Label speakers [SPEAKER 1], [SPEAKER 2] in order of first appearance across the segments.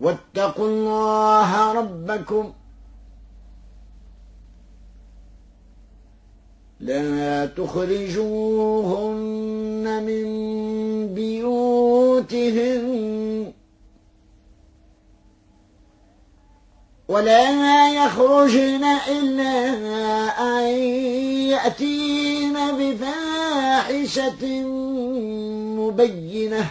[SPEAKER 1] واتقوا الله ربكم. لا تخرجوهن من بيوتهن. ولا يخرجن إلا أن يأتين بفاحشة مبينة.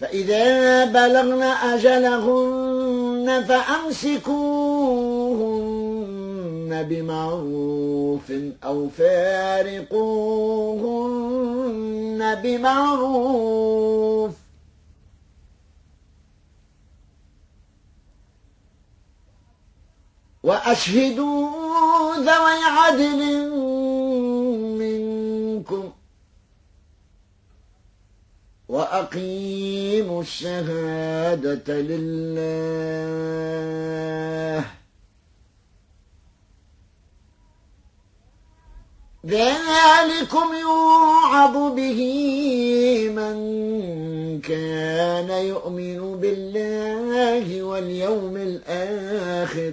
[SPEAKER 1] فإذا بلغن أجلهن فأمسكوهن بمعروف أو فارقوهن بمعروف. وأشهدوا ذوي عدل وأقيموا الشهادة لله. ذلكم يوعظ به من كان يؤمن بالله واليوم الآخر.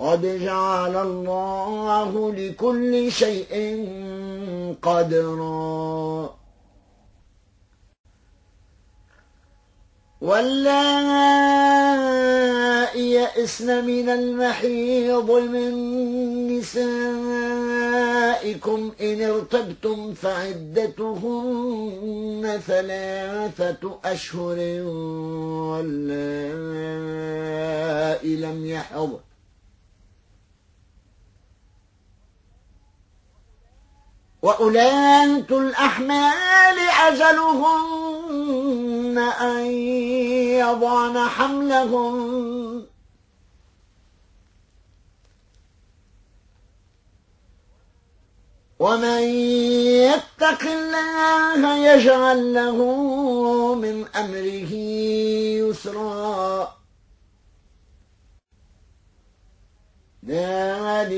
[SPEAKER 1] قد جعل الله لكل شيء قدرا. واللائي يئسن من المحيض من نسائكم إن ارتبتم فعدتهن ثلاثة أشهر واللائي لم يحض. وأولاة الأحمال أجلهن أن يضعن حملهن. ومن يتق الله يجعل له من أمره يسرا.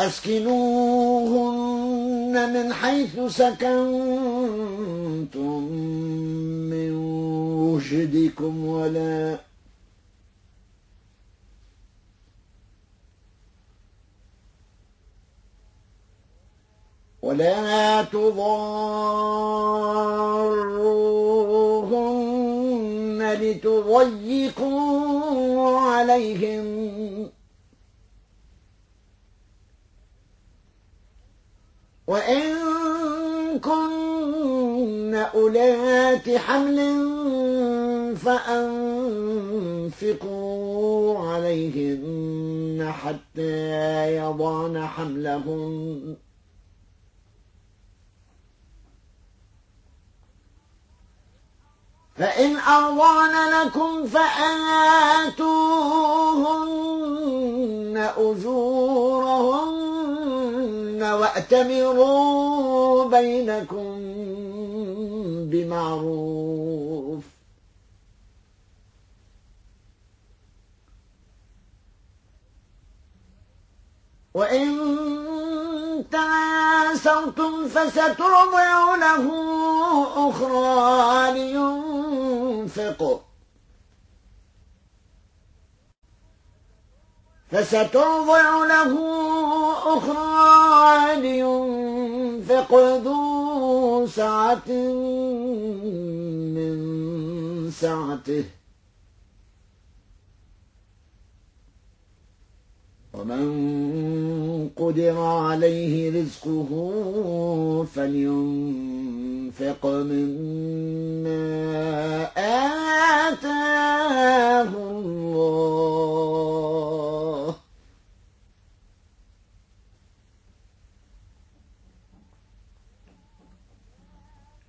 [SPEAKER 1] أسكنوهن من حيث سكنتم من وجدكم ولا ولا تضاروهن لتضيقوا عليهم وإن كن أولات حمل فأنفقوا عليهن حتى يضعن حملهن. فإن أرضان لكم فآتوهن أجورهن وأتمروا بينكم بمعروف. وإن تعاسرتم فسترضع له أخرى لينفق فسترضع له أخرى لينفق ذو سعة من سعته. ومن قدر عليه رزقه فلينفق مما آتاه الله.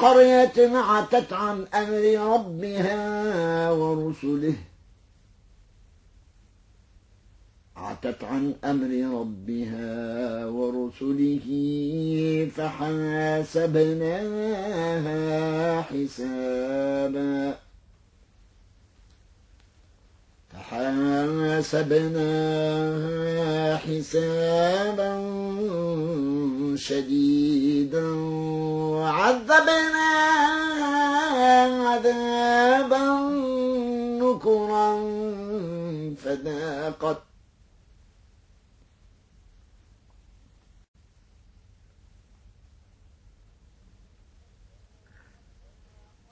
[SPEAKER 1] قرية عتت عن أمر ربها ورسله. عتت عن أمر ربها ورسله فحاسبناها حسابا. فحاسبناها حسابا. شديدا وعذبناها عذابا نكرا فذاقت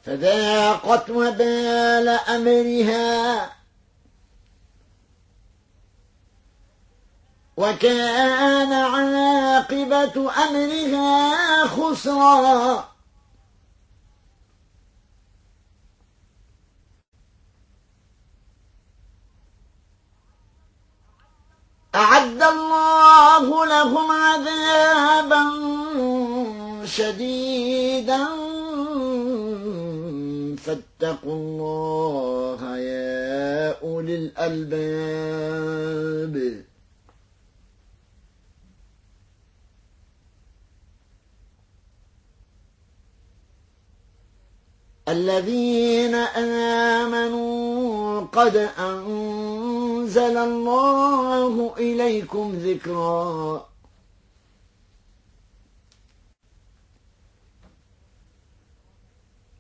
[SPEAKER 1] فذاقت وبال أمرها وكان عاقبة أمرها خسرا. أعد الله لهم عذابا شديدا. فاتقوا الله يا أولي الألباب. الذين آمنوا قد أنزل الله إليكم ذكرا.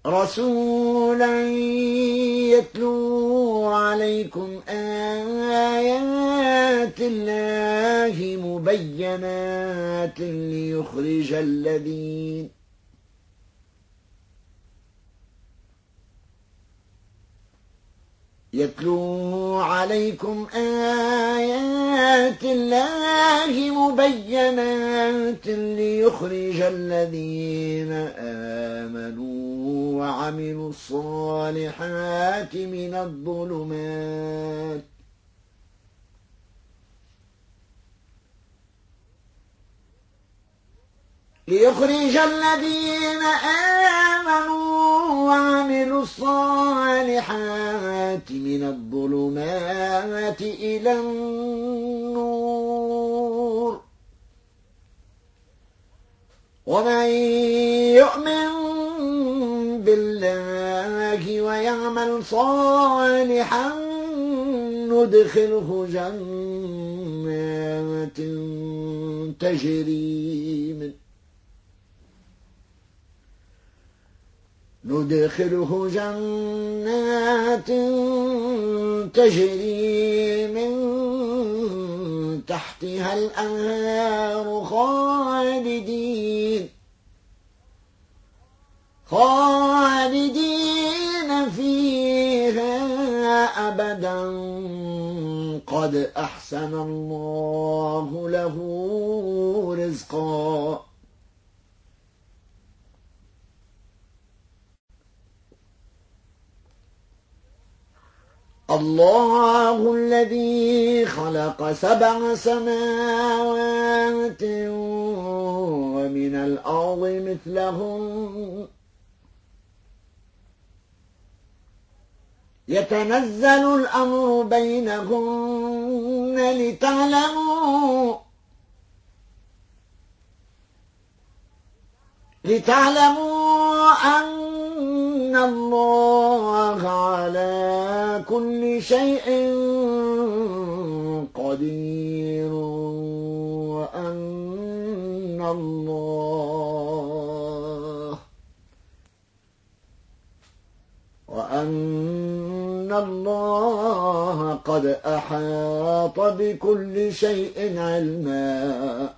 [SPEAKER 1] رسولا يتلو عليكم آيات الله مبينات ليخرج الذين يتلو عليكم آيات الله مبينات ليخرج الذين آمنوا وعملوا الصالحات من الظلمات. ليخرج الذين آمنوا وعملوا الصالحات من الظلمات إلى النور. ومن يؤمن بالله ويعمل صالحا ندخله جنات تجري من ندخله جنات تجري من تحتها الأنهار خالدين خالدين فيها أبدا. قد أحسن الله له رزقا. الله الذي خلق سبع سماوات ومن الأرض مثلهم. يتنزل الأمر بينهن لتعلموا لتعلموا أن الله على كل شيء قدير وأن الله وأن الله قد أحاط بكل شيء علما